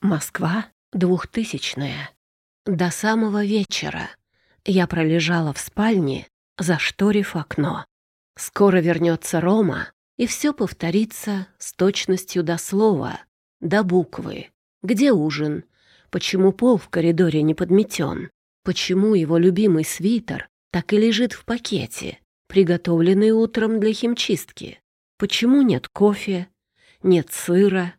Москва, двухтысячная. До самого вечера я пролежала в спальне, зашторив окно. Скоро вернется Рома, и все повторится с точностью до слова, до буквы. Где ужин? Почему пол в коридоре не подметен? Почему его любимый свитер так и лежит в пакете, приготовленный утром для химчистки? Почему нет кофе, нет сыра,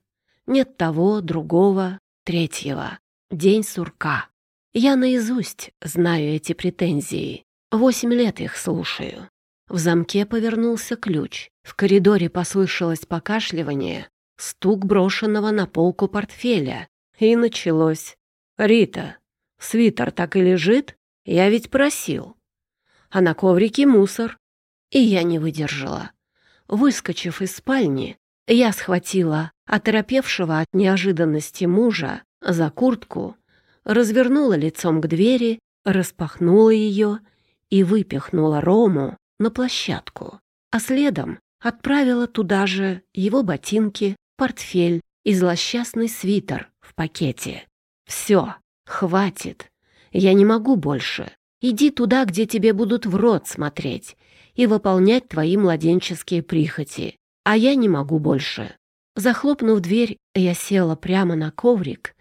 нет того, другого, третьего. День сурка. Я наизусть знаю эти претензии. Восемь лет их слушаю. В замке повернулся ключ. В коридоре послышалось покашливание, стук брошенного на полку портфеля. И началось. «Рита, свитер так и лежит? Я ведь просил». А на коврике мусор. И я не выдержала. Выскочив из спальни, я схватила оторопевшего от неожиданности мужа за куртку, развернула лицом к двери, распахнула ее и выпихнула Рому на площадку, а следом отправила туда же его ботинки, портфель и злосчастный свитер в пакете. «Все, хватит. Я не могу больше. Иди туда, где тебе будут в рот смотреть и выполнять твои младенческие прихоти а я не могу больше. Захлопнув дверь, я села прямо на коврик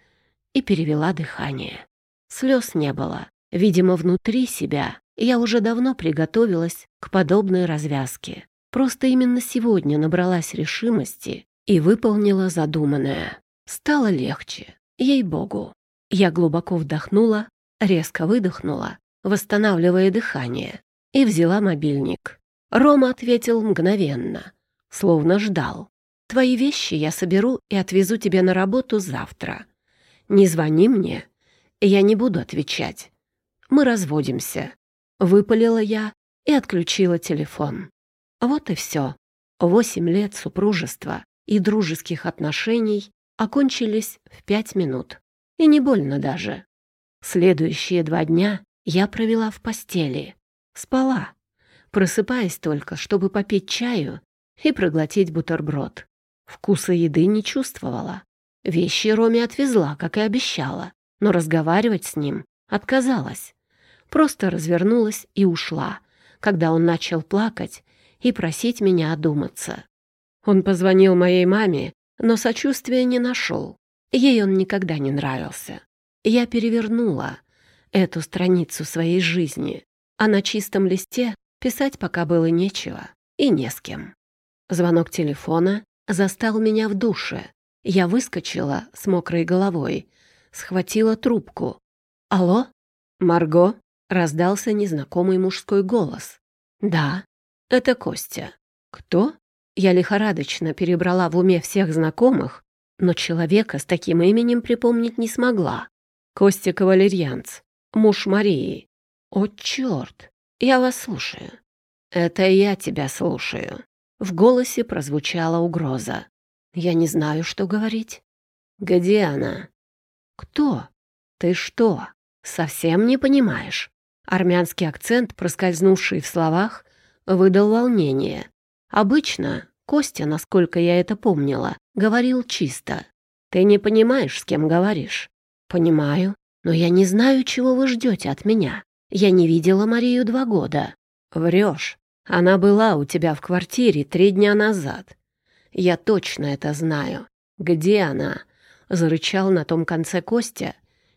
и перевела дыхание. Слез не было. Видимо, внутри себя я уже давно приготовилась к подобной развязке. Просто именно сегодня набралась решимости и выполнила задуманное. Стало легче, ей-богу. Я глубоко вдохнула, резко выдохнула, восстанавливая дыхание, и взяла мобильник. Рома ответил мгновенно словно ждал. «Твои вещи я соберу и отвезу тебе на работу завтра. Не звони мне, я не буду отвечать. Мы разводимся». Выпалила я и отключила телефон. Вот и все. Восемь лет супружества и дружеских отношений окончились в пять минут. И не больно даже. Следующие два дня я провела в постели. Спала, просыпаясь только, чтобы попить чаю и проглотить бутерброд. Вкуса еды не чувствовала. Вещи Роме отвезла, как и обещала, но разговаривать с ним отказалась. Просто развернулась и ушла, когда он начал плакать и просить меня одуматься. Он позвонил моей маме, но сочувствия не нашел. Ей он никогда не нравился. Я перевернула эту страницу своей жизни, а на чистом листе писать пока было нечего и не с кем. Звонок телефона застал меня в душе. Я выскочила с мокрой головой, схватила трубку. «Алло? Марго?» — раздался незнакомый мужской голос. «Да, это Костя». «Кто?» Я лихорадочно перебрала в уме всех знакомых, но человека с таким именем припомнить не смогла. Костя Кавалерьянц, муж Марии. «О, черт! Я вас слушаю». «Это я тебя слушаю», в голосе прозвучала угроза. «Я не знаю, что говорить». «Где она?» «Кто? Ты что, совсем не понимаешь?» Армянский акцент, проскользнувший в словах, выдал волнение. Обычно Костя, насколько я это помнила, говорил чисто. «Ты не понимаешь, с кем говоришь?» «Понимаю, но я не знаю, чего вы ждете от меня. Я не видела Марию два года». «Врешь. Она была у тебя в квартире три дня назад. Я точно это знаю. Где она?» Зарычал на том конце Костя,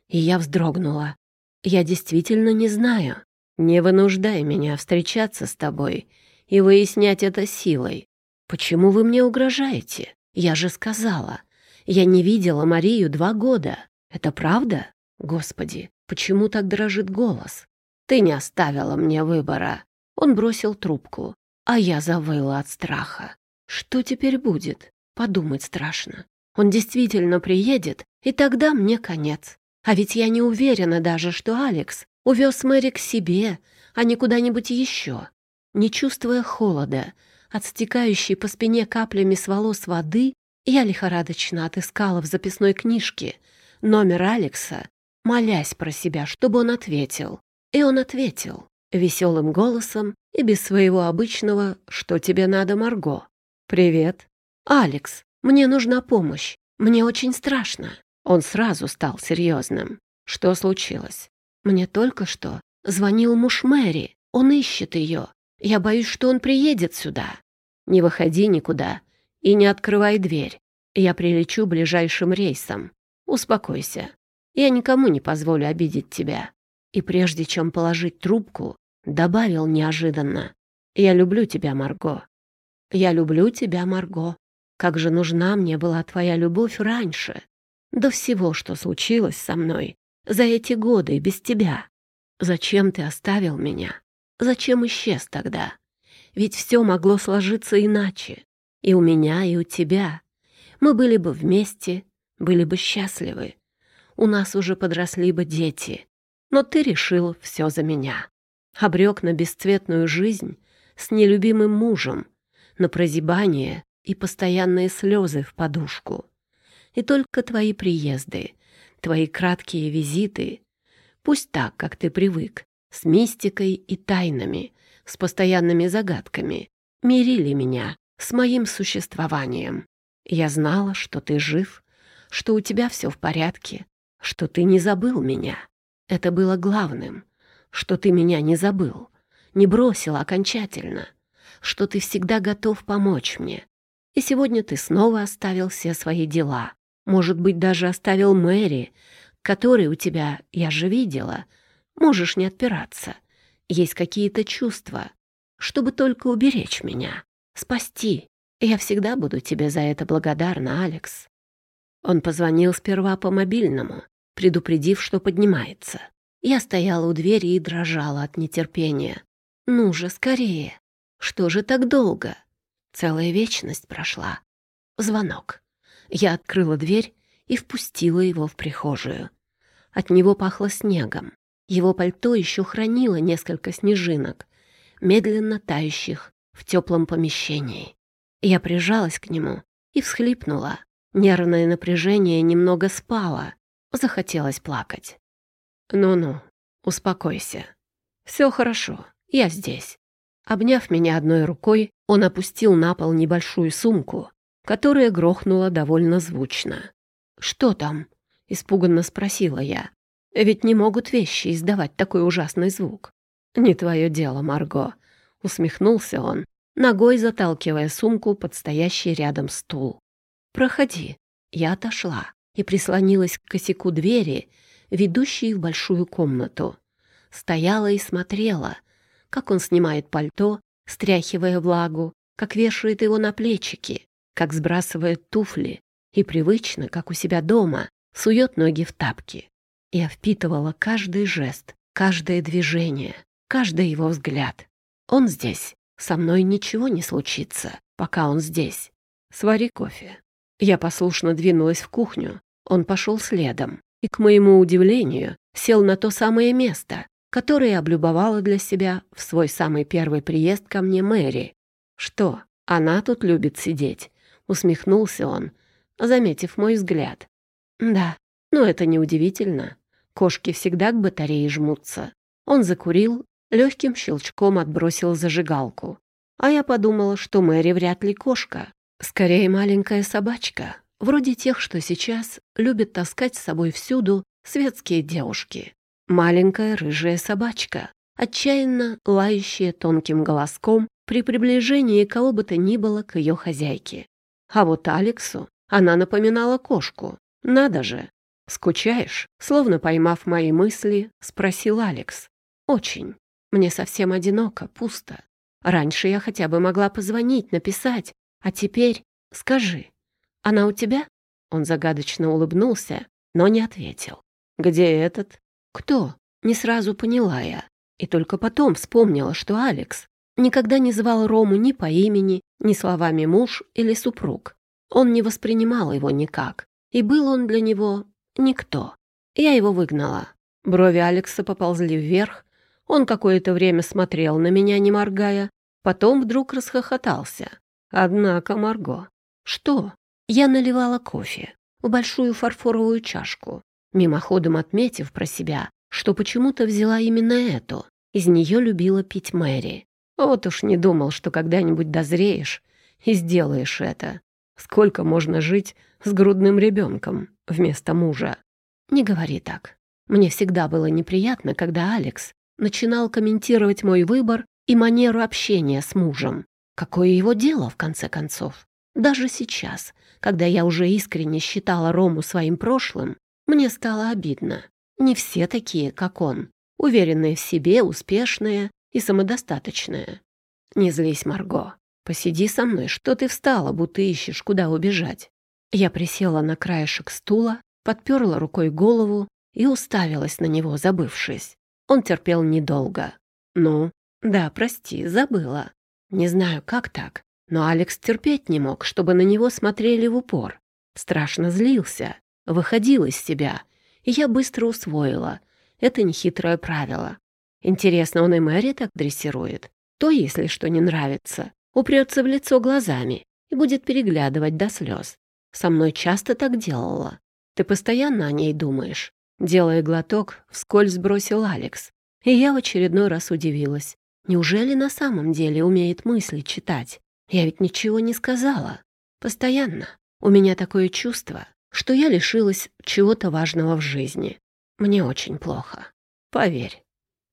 и я вздрогнула. «Я действительно не знаю. Не вынуждай меня встречаться с тобой и выяснять это силой. Почему вы мне угрожаете? Я же сказала. Я не видела Марию два года. Это правда? Господи, почему так дрожит голос? Ты не оставила мне выбора. Он бросил трубку, а я завыла от страха. Что теперь будет? Подумать страшно. Он действительно приедет, и тогда мне конец. А ведь я не уверена даже, что Алекс увез Мэри к себе, а не куда-нибудь еще. Не чувствуя холода, от стекающей по спине каплями с волос воды, я лихорадочно отыскала в записной книжке номер Алекса, молясь про себя, чтобы он ответил. И он ответил веселым голосом и без своего обычного «Что тебе надо, Марго?» «Привет». «Алекс, мне нужна помощь. Мне очень страшно. Он сразу стал серьезным. Что случилось? Мне только что звонил муж Мэри. Он ищет ее. Я боюсь, что он приедет сюда. Не выходи никуда и не открывай дверь. Я прилечу ближайшим рейсом. Успокойся. Я никому не позволю обидеть тебя. И прежде чем положить трубку, добавил неожиданно. Я люблю тебя, Марго. Я люблю тебя, Марго. Как же нужна мне была твоя любовь раньше, до всего, что случилось со мной за эти годы без тебя. Зачем ты оставил меня? Зачем исчез тогда? Ведь все могло сложиться иначе. И у меня, и у тебя. Мы были бы вместе, были бы счастливы. У нас уже подросли бы дети. Но ты решил все за меня. Обрек на бесцветную жизнь с нелюбимым мужем, на прозябание и постоянные слезы в подушку. И только твои приезды, твои краткие визиты, пусть так, как ты привык, с мистикой и тайнами, с постоянными загадками, мирили меня с моим существованием. Я знала, что ты жив, что у тебя все в порядке, что ты не забыл меня. Это было главным, что ты меня не забыл, не бросил окончательно, что ты всегда готов помочь мне. И сегодня ты снова оставил все свои дела. Может быть, даже оставил Мэри, который у тебя, я же видела. Можешь не отпираться. Есть какие-то чувства, чтобы только уберечь меня, спасти. Я всегда буду тебе за это благодарна, Алекс. Он позвонил сперва по мобильному, предупредив, что поднимается. Я стояла у двери и дрожала от нетерпения. «Ну же, скорее! Что же так долго?» Целая вечность прошла. Звонок. Я открыла дверь и впустила его в прихожую. От него пахло снегом. Его пальто еще хранило несколько снежинок, медленно тающих в теплом помещении. Я прижалась к нему и всхлипнула. Нервное напряжение немного спало. Захотелось плакать. «Ну-ну, успокойся. Все хорошо, я здесь». Обняв меня одной рукой, он опустил на пол небольшую сумку, которая грохнула довольно звучно. «Что там?» — испуганно спросила я. «Ведь не могут вещи издавать такой ужасный звук». «Не твое дело, Марго», — усмехнулся он, ногой заталкивая сумку под стоящий рядом стул. «Проходи». Я отошла и прислонилась к косяку двери, ведущей в большую комнату. Стояла и смотрела, как он снимает пальто, стряхивая влагу, как вешает его на плечики, как сбрасывает туфли и привычно, как у себя дома, сует ноги в тапки. Я впитывала каждый жест, каждое движение, каждый его взгляд. Он здесь. Со мной ничего не случится, пока он здесь. Свари кофе. Я послушно двинулась в кухню. Он пошел следом и, к моему удивлению, сел на то самое место, которое облюбовала для себя в свой самый первый приезд ко мне Мэри. Что, она тут любит сидеть? Усмехнулся он, заметив мой взгляд. Да, но это неудивительно. Кошки всегда к батарее жмутся. Он закурил, легким щелчком отбросил зажигалку. А я подумала, что Мэри вряд ли кошка. Скорее маленькая собачка, вроде тех, что сейчас любят таскать с собой всюду светские девушки. Маленькая рыжая собачка, отчаянно лающая тонким голоском при приближении кого бы то ни было к ее хозяйке. А вот Алексу она напоминала кошку. Надо же! «Скучаешь?» Словно поймав мои мысли, спросил Алекс. «Очень. Мне совсем одиноко, пусто. Раньше я хотя бы могла позвонить, написать. А теперь скажи, она у тебя?» Он загадочно улыбнулся, но не ответил. «Где этот?» «Кто?» Не сразу поняла я. И только потом вспомнила, что Алекс никогда не звал Рому ни по имени, ни словами муж или супруг. Он не воспринимал его никак, и был он для него никто. Я его выгнала. Брови Алекса поползли вверх, он какое-то время смотрел на меня, не моргая, потом вдруг расхохотался. Однако, Марго, что? Я наливала кофе в большую фарфоровую чашку, мимоходом отметив про себя, что почему-то взяла именно эту. Из нее любила пить Мэри. Вот уж не думал, что когда-нибудь дозреешь и сделаешь это. Сколько можно жить с грудным ребенком вместо мужа? Не говори так. Мне всегда было неприятно, когда Алекс начинал комментировать мой выбор и манеру общения с мужем. Какое его дело, в конце концов? Даже сейчас, когда я уже искренне считала Рому своим прошлым, мне стало обидно. Не все такие, как он, уверенные в себе, успешные и самодостаточные. Не злись, Марго. Посиди со мной, что ты встала, будто ищешь, куда убежать. Я присела на краешек стула, подперла рукой голову и уставилась на него, забывшись. Он терпел недолго. «Ну, да, прости, забыла. Не знаю, как так, но Алекс терпеть не мог, чтобы на него смотрели в упор. Страшно злился, выходил из себя, и я быстро усвоила. Это нехитрое правило. Интересно, он и Мэри так дрессирует? То, если что не нравится, упрется в лицо глазами и будет переглядывать до слез. Со мной часто так делала. Ты постоянно о ней думаешь. Делая глоток, вскользь бросил Алекс. И я в очередной раз удивилась. Неужели на самом деле умеет мысли читать? Я ведь ничего не сказала. Постоянно. У меня такое чувство, что я лишилась чего-то важного в жизни. Мне очень плохо. Поверь,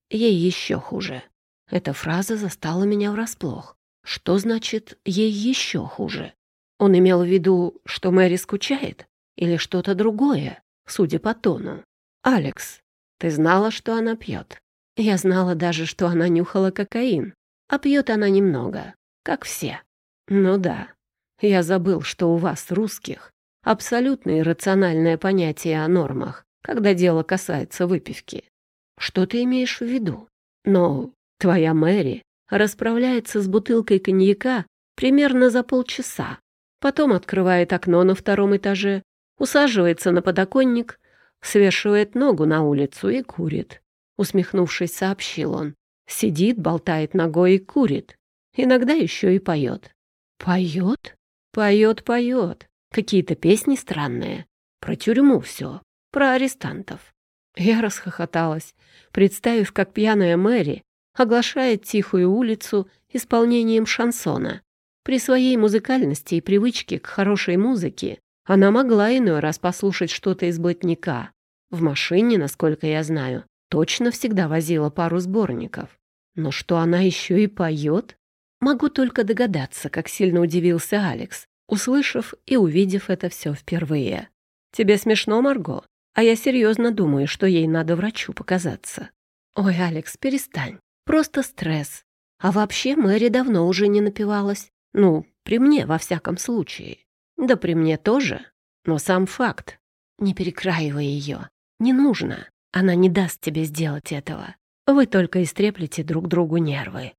ей еще хуже. Эта фраза застала меня врасплох. Что значит «ей еще хуже»? Он имел в виду, что Мэри скучает? Или что-то другое, судя по тону? «Алекс, ты знала, что она пьет?» Я знала даже, что она нюхала кокаин, а пьет она немного, как все. Ну да, я забыл, что у вас, русских, абсолютно иррациональное понятие о нормах, когда дело касается выпивки. Что ты имеешь в виду? Но твоя Мэри расправляется с бутылкой коньяка примерно за полчаса, потом открывает окно на втором этаже, усаживается на подоконник, свешивает ногу на улицу и курит. Усмехнувшись, сообщил он. Сидит, болтает ногой и курит. Иногда еще и поет. Поет? Поет, поет. Какие-то песни странные. Про тюрьму все. Про арестантов. Я расхохоталась, представив, как пьяная Мэри оглашает тихую улицу исполнением шансона. При своей музыкальности и привычке к хорошей музыке она могла иной раз послушать что-то из блатника. В машине, насколько я знаю, точно всегда возила пару сборников. Но что она еще и поет? Могу только догадаться, как сильно удивился Алекс, услышав и увидев это все впервые. «Тебе смешно, Марго? А я серьезно думаю, что ей надо врачу показаться». «Ой, Алекс, перестань. Просто стресс. А вообще Мэри давно уже не напивалась. Ну, при мне, во всяком случае. Да при мне тоже. Но сам факт. Не перекраивай ее. Не нужно. Она не даст тебе сделать этого. Вы только истреплете друг другу нервы.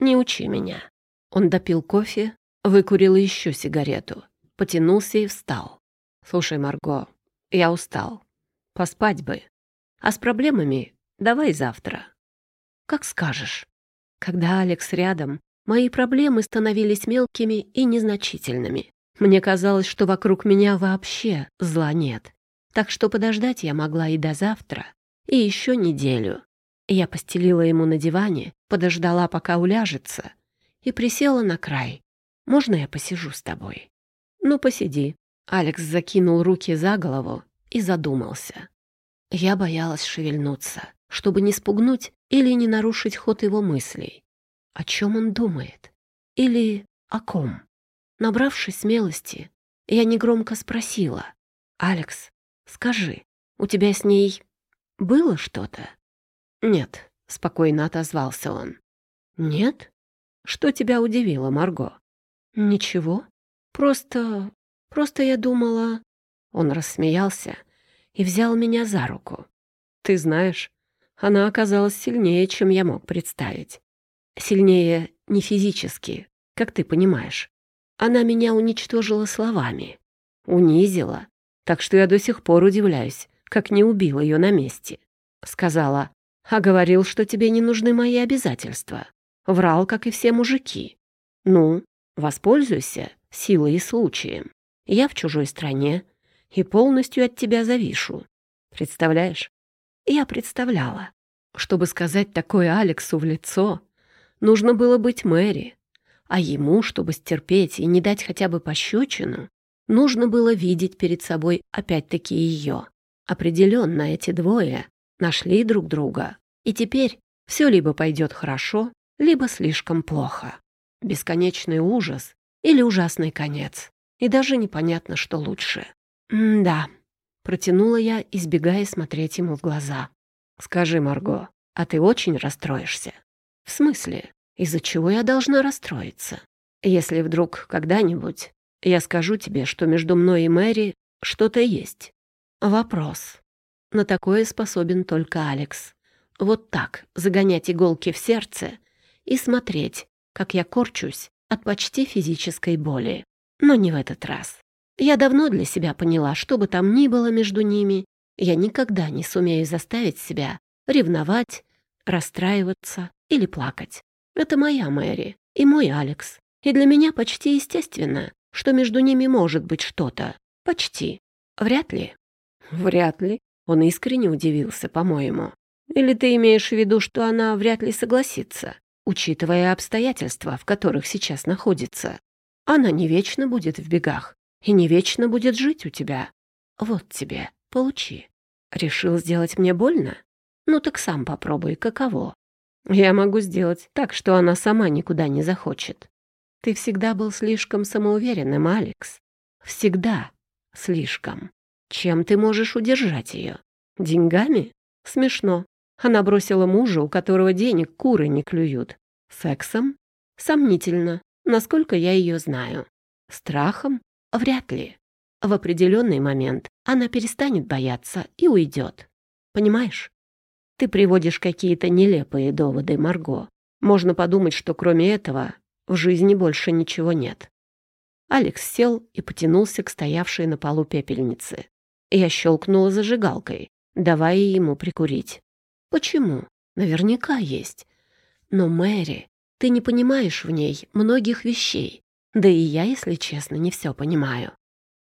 Не учи меня». Он допил кофе, выкурил еще сигарету, потянулся и встал. «Слушай, Марго, я устал. Поспать бы. А с проблемами давай завтра». «Как скажешь». Когда Алекс рядом, мои проблемы становились мелкими и незначительными. Мне казалось, что вокруг меня вообще зла нет. Так что подождать я могла и до завтра, и еще неделю. Я постелила ему на диване, подождала, пока уляжется, и присела на край. «Можно я посижу с тобой?» «Ну, посиди». Алекс закинул руки за голову и задумался. Я боялась шевельнуться, чтобы не спугнуть или не нарушить ход его мыслей. О чем он думает? Или о ком? Набравшись смелости, я негромко спросила. «Алекс, скажи, у тебя с ней было что-то?» «Нет», — спокойно отозвался он. «Нет? Что тебя удивило, Марго?» «Ничего. Просто... просто я думала...» Он рассмеялся и взял меня за руку. «Ты знаешь, она оказалась сильнее, чем я мог представить. Сильнее не физически, как ты понимаешь. Она меня уничтожила словами, унизила, так что я до сих пор удивляюсь, как не убил ее на месте. Сказала, а говорил, что тебе не нужны мои обязательства. Врал, как и все мужики. Ну, воспользуйся силой и случаем. Я в чужой стране и полностью от тебя завишу. Представляешь? Я представляла. Чтобы сказать такое Алексу в лицо, нужно было быть Мэри. А ему, чтобы стерпеть и не дать хотя бы пощечину, нужно было видеть перед собой опять-таки ее. Определенно эти двое нашли друг друга, и теперь все либо пойдет хорошо, либо слишком плохо. Бесконечный ужас или ужасный конец. И даже непонятно, что лучше. «М-да», — протянула я, избегая смотреть ему в глаза. «Скажи, Марго, а ты очень расстроишься?» «В смысле? Из-за чего я должна расстроиться? Если вдруг когда-нибудь я скажу тебе, что между мной и Мэри что-то есть?» «Вопрос. На такое способен только Алекс. Вот так загонять иголки в сердце и смотреть, как я корчусь от почти физической боли. Но не в этот раз. Я давно для себя поняла, что бы там ни было между ними, я никогда не сумею заставить себя ревновать, расстраиваться или плакать. Это моя Мэри и мой Алекс. И для меня почти естественно, что между ними может быть что-то. Почти. Вряд ли. Вряд ли. Он искренне удивился, по-моему. Или ты имеешь в виду, что она вряд ли согласится, учитывая обстоятельства, в которых сейчас находится? Она не вечно будет в бегах и не вечно будет жить у тебя. Вот тебе, получи. Решил сделать мне больно? Ну так сам попробуй, каково. Я могу сделать так, что она сама никуда не захочет. Ты всегда был слишком самоуверенным, Алекс. Всегда слишком. Чем ты можешь удержать ее? Деньгами? Смешно. Она бросила мужа, у которого денег куры не клюют. Сексом? Сомнительно насколько я ее знаю. Страхом? Вряд ли. В определенный момент она перестанет бояться и уйдет. Понимаешь? Ты приводишь какие-то нелепые доводы, Марго. Можно подумать, что кроме этого в жизни больше ничего нет. Алекс сел и потянулся к стоявшей на полу пепельнице. Я щелкнула зажигалкой, давая ему прикурить. Почему? Наверняка есть. Но Мэри ты не понимаешь в ней многих вещей. Да и я, если честно, не все понимаю.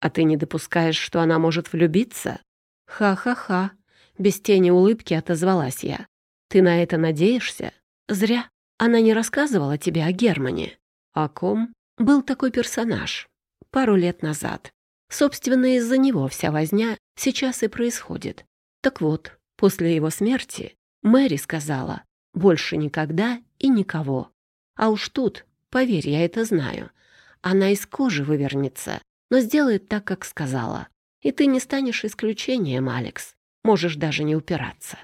А ты не допускаешь, что она может влюбиться? Ха-ха-ха. Без тени улыбки отозвалась я. Ты на это надеешься? Зря. Она не рассказывала тебе о Германе. О ком? Был такой персонаж. Пару лет назад. Собственно, из-за него вся возня сейчас и происходит. Так вот, после его смерти Мэри сказала, больше никогда и никого. А уж тут, поверь, я это знаю, она из кожи вывернется, но сделает так, как сказала. И ты не станешь исключением, Алекс. Можешь даже не упираться.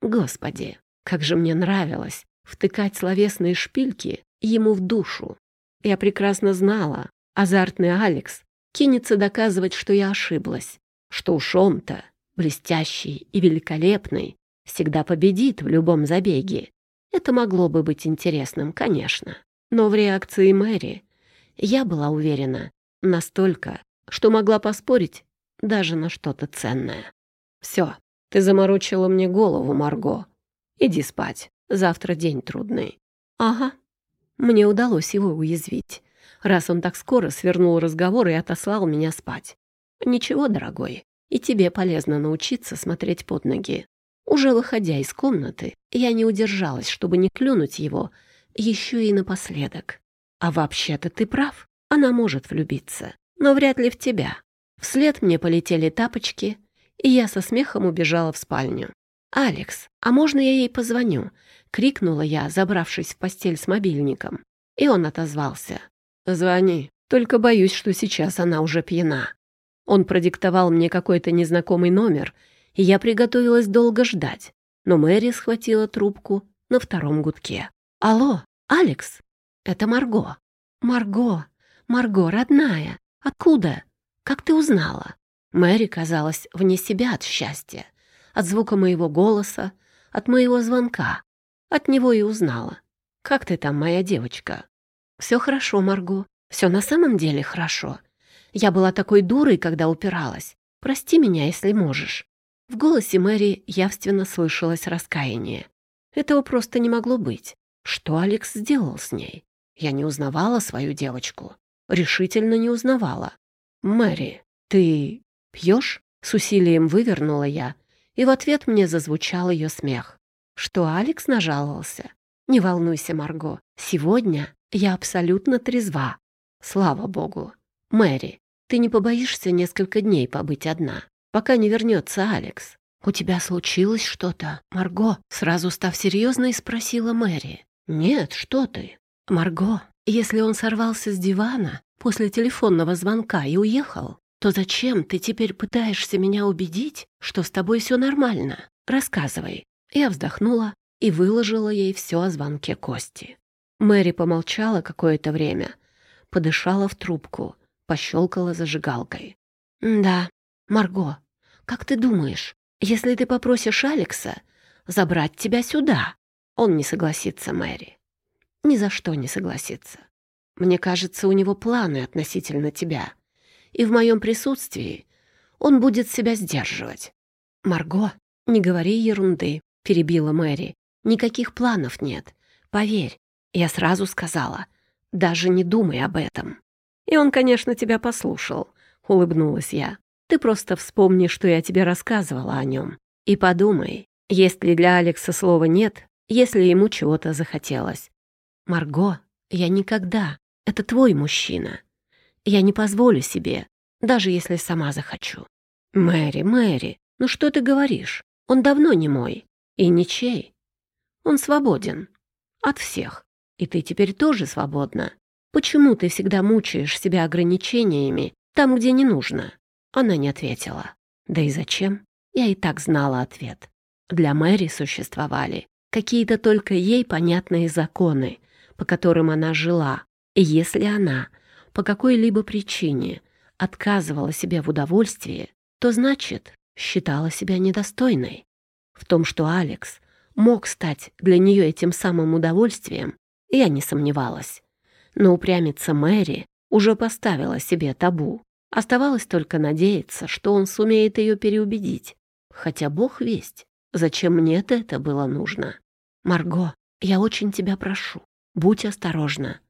Господи, как же мне нравилось втыкать словесные шпильки ему в душу. Я прекрасно знала, азартный Алекс кинется доказывать, что я ошиблась, что уж он-то, блестящий и великолепный, всегда победит в любом забеге. Это могло бы быть интересным, конечно. Но в реакции Мэри я была уверена настолько, что могла поспорить даже на что-то ценное. «Все, ты заморочила мне голову, Марго. Иди спать, завтра день трудный». «Ага». Мне удалось его уязвить, раз он так скоро свернул разговор и отослал меня спать. «Ничего, дорогой, и тебе полезно научиться смотреть под ноги. Уже выходя из комнаты, я не удержалась, чтобы не клюнуть его еще и напоследок. А вообще-то ты прав, она может влюбиться, но вряд ли в тебя. Вслед мне полетели тапочки, и я со смехом убежала в спальню. «Алекс, а можно я ей позвоню?» — крикнула я, забравшись в постель с мобильником. И он отозвался. «Звони, только боюсь, что сейчас она уже пьяна». Он продиктовал мне какой-то незнакомый номер — и я приготовилась долго ждать. Но Мэри схватила трубку на втором гудке. «Алло, Алекс, это Марго». «Марго, Марго, родная, откуда? Как ты узнала?» Мэри казалась вне себя от счастья, от звука моего голоса, от моего звонка. От него и узнала. «Как ты там, моя девочка?» «Все хорошо, Марго, все на самом деле хорошо. Я была такой дурой, когда упиралась. Прости меня, если можешь. В голосе Мэри явственно слышалось раскаяние. Этого просто не могло быть. Что Алекс сделал с ней? Я не узнавала свою девочку. Решительно не узнавала. «Мэри, ты пьешь?» С усилием вывернула я, и в ответ мне зазвучал ее смех. Что Алекс нажаловался? «Не волнуйся, Марго. Сегодня Я абсолютно трезва. Слава богу. Мэри, ты не побоишься несколько дней побыть одна, пока не вернется Алекс? «У тебя случилось что-то, Марго?» Сразу став серьезной, спросила Мэри. «Нет, что ты?» «Марго, если он сорвался с дивана после телефонного звонка и уехал, то зачем ты теперь пытаешься меня убедить, что с тобой все нормально? Рассказывай». Я вздохнула и выложила ей все о звонке Кости. Мэри помолчала какое-то время, подышала в трубку, пощелкала зажигалкой. «Да, Марго, как ты думаешь, если ты попросишь Алекса забрать тебя сюда, он не согласится, Мэри. Ни за что не согласится. Мне кажется, у него планы относительно тебя. И в моем присутствии он будет себя сдерживать. Марго, не говори ерунды, перебила Мэри. Никаких планов нет. Поверь, я сразу сказала. Даже не думай об этом. И он, конечно, тебя послушал, улыбнулась я. Ты просто вспомни, что я тебе рассказывала о нем. И подумай, есть ли для Алекса слова «нет», если ему чего-то захотелось. Марго, я никогда. Это твой мужчина. Я не позволю себе, даже если сама захочу. Мэри, Мэри, ну что ты говоришь? Он давно не мой. И ничей. Он свободен. От всех. И ты теперь тоже свободна. Почему ты всегда мучаешь себя ограничениями там, где не нужно? Она не ответила. Да и зачем? Я и так знала ответ. Для Мэри существовали какие-то только ей понятные законы, по которым она жила. И если она по какой-либо причине отказывала себе в удовольствии, то значит, считала себя недостойной. В том, что Алекс мог стать для нее этим самым удовольствием, я не сомневалась. Но упрямица Мэри уже поставила себе табу. Оставалось только надеяться, что он сумеет ее переубедить. Хотя бог весть, зачем мне это было нужно. Марго, я очень тебя прошу, будь осторожна.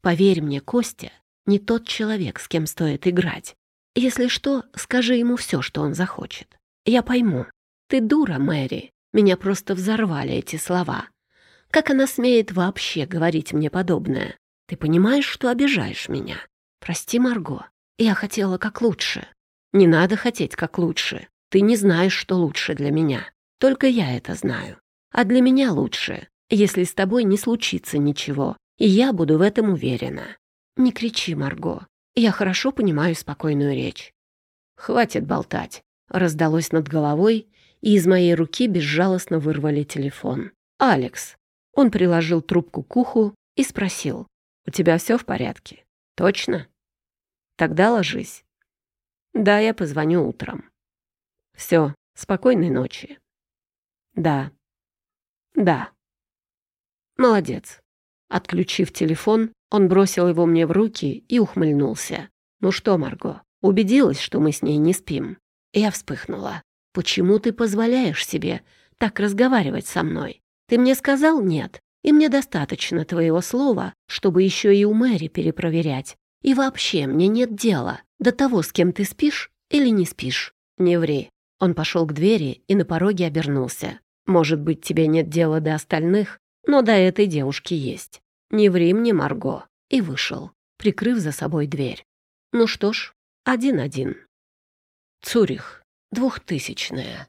Поверь мне, Костя не тот человек, с кем стоит играть. Если что, скажи ему все, что он захочет. Я пойму. Ты дура, Мэри. Меня просто взорвали эти слова. Как она смеет вообще говорить мне подобное? Ты понимаешь, что обижаешь меня? Прости, Марго. Я хотела как лучше. Не надо хотеть как лучше. Ты не знаешь, что лучше для меня. Только я это знаю. А для меня лучше, если с тобой не случится ничего, и я буду в этом уверена. Не кричи, Марго. Я хорошо понимаю спокойную речь. Хватит болтать. Раздалось над головой, и из моей руки безжалостно вырвали телефон. «Алекс». Он приложил трубку к уху и спросил. «У тебя все в порядке?» «Точно?» Тогда ложись. Да, я позвоню утром. Все, спокойной ночи. Да. Да. Молодец. Отключив телефон, он бросил его мне в руки и ухмыльнулся. «Ну что, Марго, убедилась, что мы с ней не спим?» Я вспыхнула. «Почему ты позволяешь себе так разговаривать со мной? Ты мне сказал нет, и мне достаточно твоего слова, чтобы еще и у Мэри перепроверять. И вообще, мне нет дела до того, с кем ты спишь или не спишь. Не ври. Он пошел к двери и на пороге обернулся. Может быть, тебе нет дела до остальных, но до этой девушки есть. Не ври мне, Марго. И вышел, прикрыв за собой дверь. Ну что ж, один-один. Цюрих. Двухтысячная.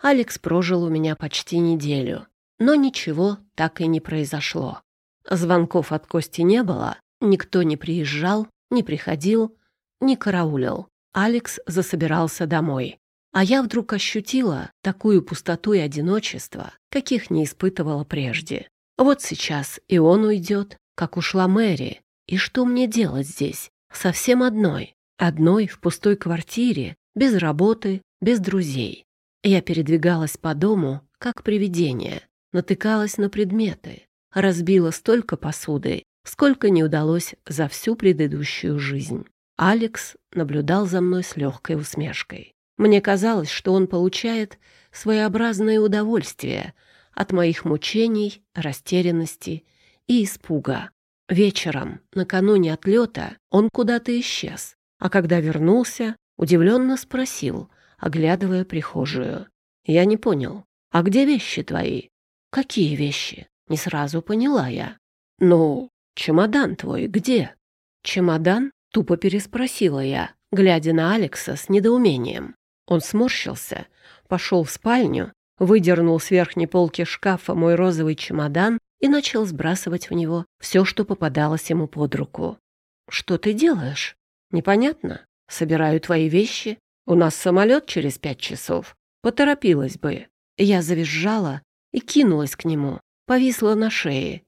Алекс прожил у меня почти неделю, но ничего так и не произошло. Звонков от Кости не было, никто не приезжал, не приходил, не караулил. Алекс засобирался домой. А я вдруг ощутила такую пустоту и одиночество, каких не испытывала прежде. Вот сейчас и он уйдет, как ушла Мэри. И что мне делать здесь? Совсем одной. Одной в пустой квартире, без работы, без друзей. Я передвигалась по дому, как привидение, натыкалась на предметы, разбила столько посуды, сколько не удалось за всю предыдущую жизнь. Алекс наблюдал за мной с легкой усмешкой. Мне казалось, что он получает своеобразное удовольствие от моих мучений, растерянности и испуга. Вечером, накануне отлета, он куда-то исчез, а когда вернулся, удивленно спросил, оглядывая прихожую. Я не понял. «А где вещи твои?» «Какие вещи?» Не сразу поняла я. «Ну, «Чемодан твой где?» «Чемодан?» — тупо переспросила я, глядя на Алекса с недоумением. Он сморщился, пошел в спальню, выдернул с верхней полки шкафа мой розовый чемодан и начал сбрасывать в него все, что попадалось ему под руку. «Что ты делаешь?» «Непонятно. Собираю твои вещи. У нас самолет через пять часов. Поторопилась бы». Я завизжала и кинулась к нему, повисла на шее.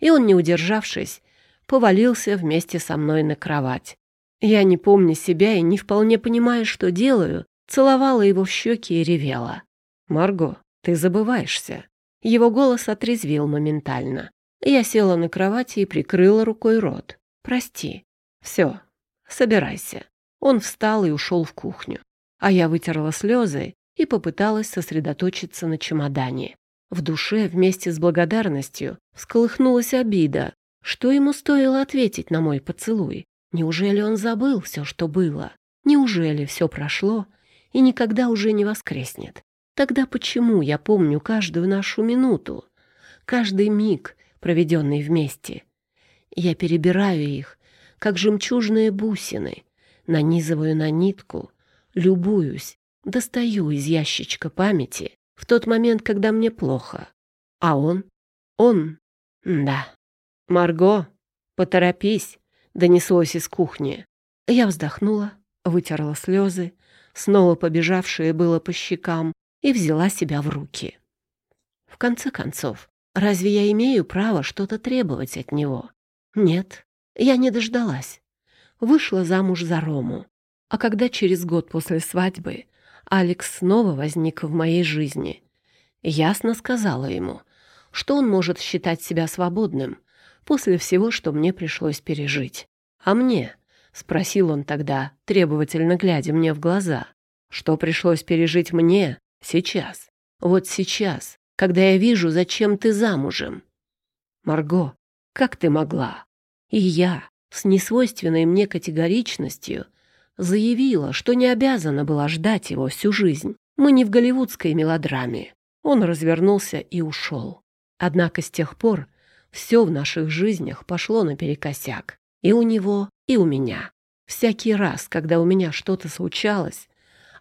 И он, не удержавшись, повалился вместе со мной на кровать. Я, не помня себя и не вполне понимая, что делаю, целовала его в щеки и ревела. «Марго, ты забываешься». Его голос отрезвил моментально. Я села на кровати и прикрыла рукой рот. «Прости. Все, собирайся». Он встал и ушел в кухню. А я вытерла слезы и попыталась сосредоточиться на чемодане. В душе вместе с благодарностью всколыхнулась обида. Что ему стоило ответить на мой поцелуй? Неужели он забыл все, что было? Неужели все прошло и никогда уже не воскреснет? Тогда почему я помню каждую нашу минуту, каждый миг, проведенный вместе? Я перебираю их, как жемчужные бусины, нанизываю на нитку, любуюсь, достаю из ящичка памяти в тот момент, когда мне плохо. А он? Он? Да. «Марго, поторопись!» — донеслось из кухни. Я вздохнула, вытерла слезы, снова побежавшие было по щекам, и взяла себя в руки. В конце концов, разве я имею право что-то требовать от него? Нет, я не дождалась. Вышла замуж за Рому. А когда через год после свадьбы Алекс снова возник в моей жизни, ясно сказала ему, что он может считать себя свободным после всего, что мне пришлось пережить. А мне, — спросил он тогда, требовательно глядя мне в глаза, — что пришлось пережить мне, Сейчас. Вот сейчас, когда я вижу, зачем ты замужем. Марго, как ты могла? И я, с несвойственной мне категоричностью, заявила, что не обязана была ждать его всю жизнь. Мы не в голливудской мелодраме. Он развернулся и ушел. Однако с тех пор все в наших жизнях пошло наперекосяк. И у него, и у меня. Всякий раз, когда у меня что-то случалось,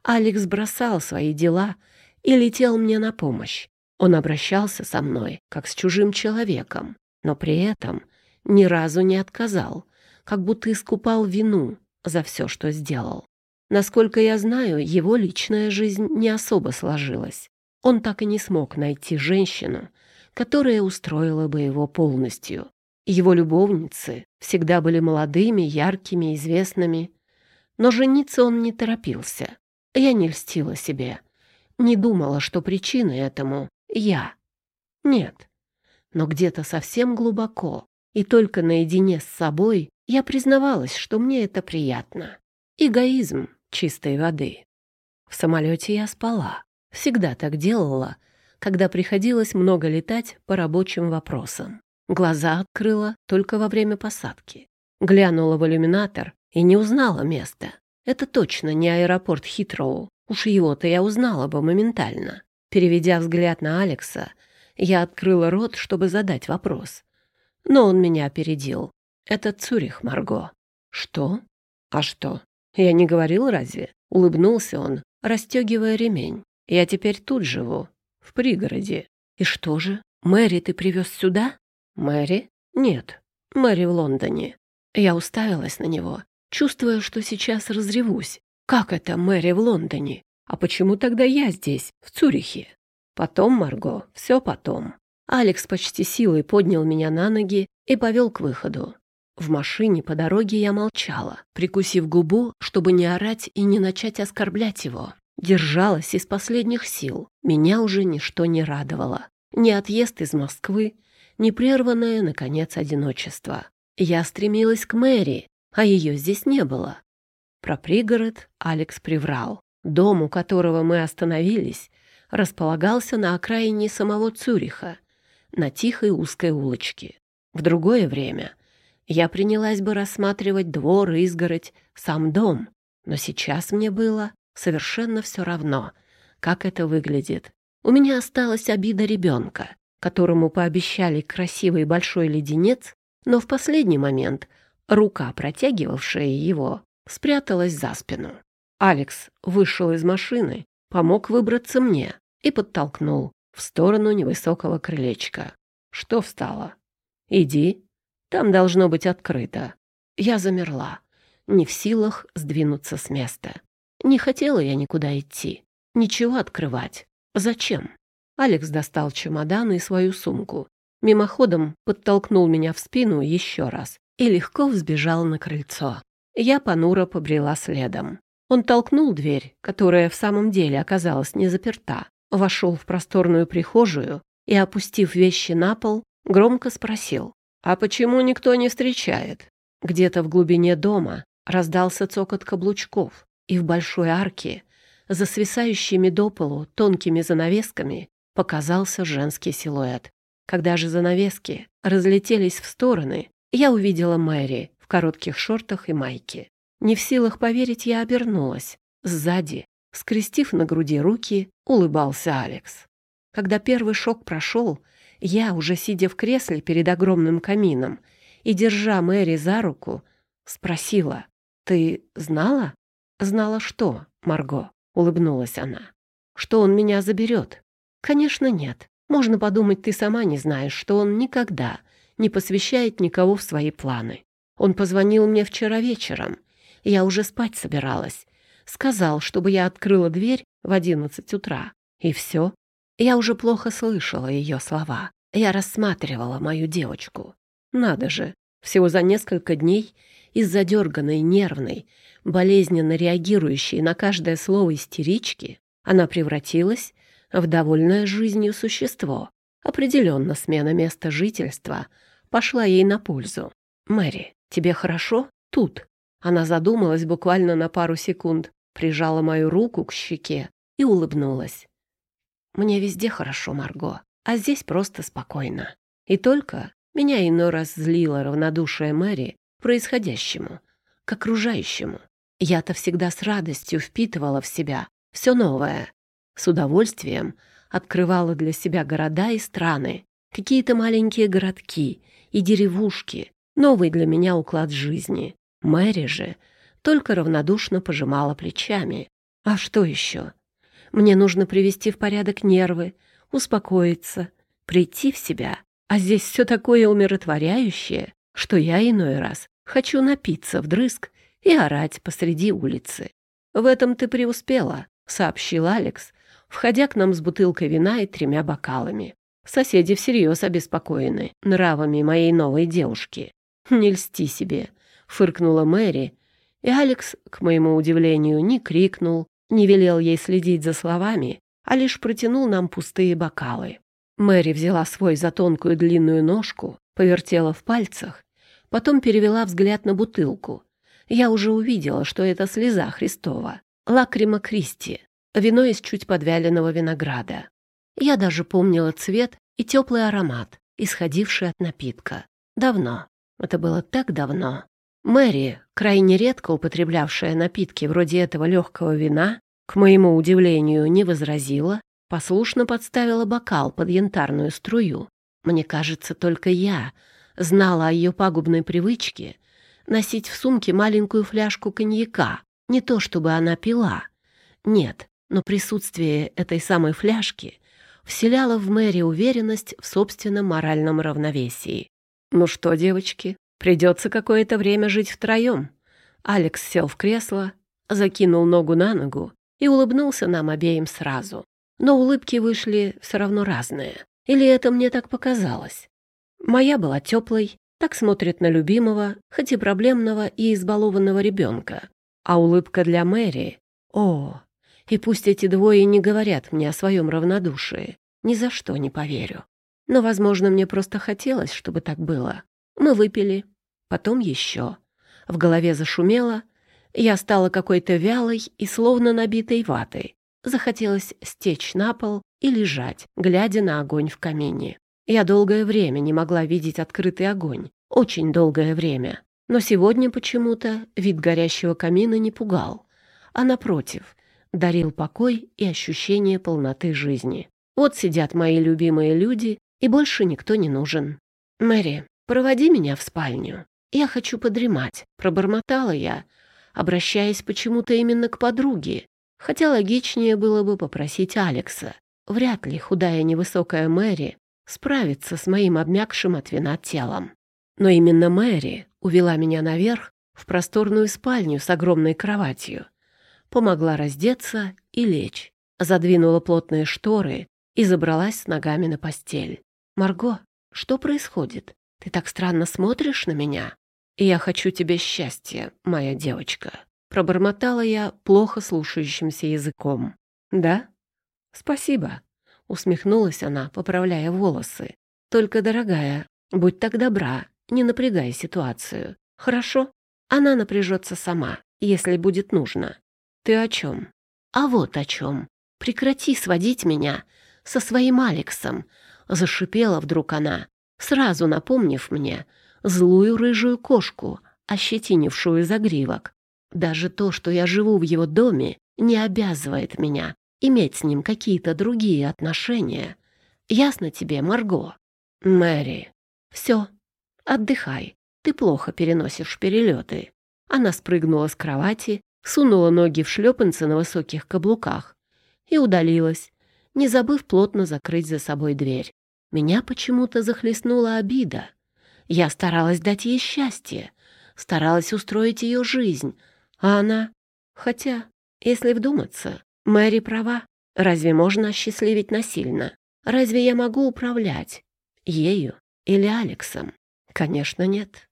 Алекс бросал свои дела и летел мне на помощь. Он обращался со мной, как с чужим человеком, но при этом ни разу не отказал, как будто искупал вину за все, что сделал. Насколько я знаю, его личная жизнь не особо сложилась. Он так и не смог найти женщину, которая устроила бы его полностью. Его любовницы всегда были молодыми, яркими, известными, но жениться он не торопился. Я не льстила себе, не думала, что причиной этому я. Нет. Но где-то совсем глубоко и только наедине с собой я признавалась, что мне это приятно. Эгоизм чистой воды. В самолете я спала. Всегда так делала, когда приходилось много летать по рабочим вопросам. Глаза открыла только во время посадки. Глянула в иллюминатор и не узнала место. Это точно не аэропорт Хитроу. Уж его-то я узнала бы моментально. Переведя взгляд на Алекса, я открыла рот, чтобы задать вопрос. Но он меня опередил. «Это Цюрих, Марго». «Что? А что? Я не говорил разве?» Улыбнулся он, расстегивая ремень. «Я теперь тут живу, в пригороде». «И что же? Мэри ты привез сюда?» «Мэри? Нет, Мэри в Лондоне». Я уставилась на него, чувствуя, что сейчас разревусь. Как это Мэри в Лондоне? А почему тогда я здесь, в Цюрихе? Потом, Марго, все потом. Алекс почти силой поднял меня на ноги и повел к выходу. В машине по дороге я молчала, прикусив губу, чтобы не орать и не начать оскорблять его. Держалась из последних сил. Меня уже ничто не радовало. Ни отъезд из Москвы, ни прерванное, наконец, одиночество. Я стремилась к Мэри, а ее здесь не было. Про пригород Алекс приврал. Дом, у которого мы остановились, располагался на окраине самого Цюриха, на тихой узкой улочке. В другое время я принялась бы рассматривать двор, изгородь, сам дом, но сейчас мне было совершенно все равно, как это выглядит. У меня осталась обида ребенка, которому пообещали красивый большой леденец, но в последний момент рука, протягивавшая его, спряталась за спину. Алекс вышел из машины, помог выбраться мне и подтолкнул в сторону невысокого крылечка. Что встало? Иди, там должно быть открыто. Я замерла, не в силах сдвинуться с места. Не хотела я никуда идти, ничего открывать. Зачем? Алекс достал чемодан и свою сумку. Мимоходом подтолкнул меня в спину еще раз и легко взбежал на крыльцо. Я понуро побрела следом. Он толкнул дверь, которая в самом деле оказалась не заперта, вошел в просторную прихожую и, опустив вещи на пол, громко спросил, «А почему никто не встречает?» Где-то в глубине дома раздался цокот каблучков, и в большой арке, за свисающими до полу тонкими занавесками, показался женский силуэт. Когда же занавески разлетелись в стороны, я увидела Мэри в коротких шортах и майке. Не в силах поверить, я обернулась. Сзади, скрестив на груди руки, улыбался Алекс. Когда первый шок прошел, я, уже сидя в кресле перед огромным камином и держа Мэри за руку, спросила, «Ты знала?» «Знала что, Марго?» — улыбнулась она. «Что он меня заберет?» «Конечно, нет. Можно подумать, ты сама не знаешь, что он никогда не посвящает никого в свои планы. Он позвонил мне вчера вечером. Я уже спать собиралась. Сказал, чтобы я открыла дверь в одиннадцать утра. И все. Я уже плохо слышала ее слова. Я рассматривала мою девочку. Надо же, всего за несколько дней из задерганной, нервной, болезненно реагирующей на каждое слово истерички, она превратилась в довольное жизнью существо. Определенно смена места жительства пошла ей на пользу. «Мэри, тебе хорошо? Тут?» Она задумалась буквально на пару секунд, прижала мою руку к щеке и улыбнулась. «Мне везде хорошо, Марго, а здесь просто спокойно. И только меня иной раз злило равнодушие Мэри происходящему, к окружающему. Я-то всегда с радостью впитывала в себя все новое, с удовольствием открывала для себя города и страны, какие-то маленькие городки и деревушки, новый для меня уклад жизни. Мэри же только равнодушно пожимала плечами. А что еще? Мне нужно привести в порядок нервы, успокоиться, прийти в себя. А здесь все такое умиротворяющее, что я иной раз хочу напиться вдрызг и орать посреди улицы. «В этом ты преуспела», — сообщил Алекс, входя к нам с бутылкой вина и тремя бокалами. Соседи всерьез обеспокоены нравами моей новой девушки. «Не льсти себе», — фыркнула Мэри, и Алекс, к моему удивлению, не крикнул, не велел ей следить за словами, а лишь протянул нам пустые бокалы. Мэри взяла свой за тонкую длинную ножку, повертела в пальцах, потом перевела взгляд на бутылку. Я уже увидела, что это слеза Христова, лакрима Кристи, вино из чуть подвяленного винограда. Я даже помнила цвет и теплый аромат, исходивший от напитка. Давно. Это было так давно. Мэри, крайне редко употреблявшая напитки вроде этого легкого вина, к моему удивлению, не возразила, послушно подставила бокал под янтарную струю. Мне кажется, только я знала о ее пагубной привычке носить в сумке маленькую фляжку коньяка. Не то чтобы она пила. Нет, но присутствие этой самой фляжки вселяло в Мэри уверенность в собственном моральном равновесии. «Ну что, девочки, придется какое-то время жить втроем». Алекс сел в кресло, закинул ногу на ногу и улыбнулся нам обеим сразу. Но улыбки вышли все равно разные. Или это мне так показалось? Моя была теплой, так смотрит на любимого, хоть и проблемного и избалованного ребенка. А улыбка для Мэри... О, и пусть эти двое не говорят мне о своем равнодушии, ни за что не поверю. Но, возможно, мне просто хотелось, чтобы так было. Мы выпили, потом еще. В голове зашумело, я стала какой-то вялой и словно набитой ватой. Захотелось стечь на пол и лежать, глядя на огонь в камине. Я долгое время не могла видеть открытый огонь, очень долгое время. Но сегодня почему-то вид горящего камина не пугал, а напротив, дарил покой и ощущение полноты жизни. Вот сидят мои любимые люди, и больше никто не нужен. Мэри, проводи меня в спальню. Я хочу подремать», — пробормотала я, обращаясь почему-то именно к подруге, хотя логичнее было бы попросить Алекса. Вряд ли худая невысокая Мэри справится с моим обмякшим от вина телом. Но именно Мэри увела меня наверх в просторную спальню с огромной кроватью, помогла раздеться и лечь, задвинула плотные шторы и забралась с ногами на постель. «Марго, что происходит? Ты так странно смотришь на меня?» «Я хочу тебе счастья, моя девочка», — пробормотала я плохо слушающимся языком. «Да? Спасибо», — усмехнулась она, поправляя волосы. «Только, дорогая, будь так добра, не напрягай ситуацию. Хорошо? Она напряжется сама, если будет нужно. Ты о чем? А вот о чем. Прекрати сводить меня со своим Алексом, зашипела вдруг она, сразу напомнив мне злую рыжую кошку, ощетинившую загривок. Даже то, что я живу в его доме, не обязывает меня иметь с ним какие-то другие отношения. Ясно тебе, Марго? Мэри. Все, отдыхай. Ты плохо переносишь перелеты. Она спрыгнула с кровати, сунула ноги в шлепанцы на высоких каблуках и удалилась, не забыв плотно закрыть за собой дверь. Меня почему-то захлестнула обида. Я старалась дать ей счастье, старалась устроить ее жизнь, а она... Хотя, если вдуматься, Мэри права. Разве можно осчастливить насильно? Разве я могу управлять? Ею или Алексом? Конечно, нет.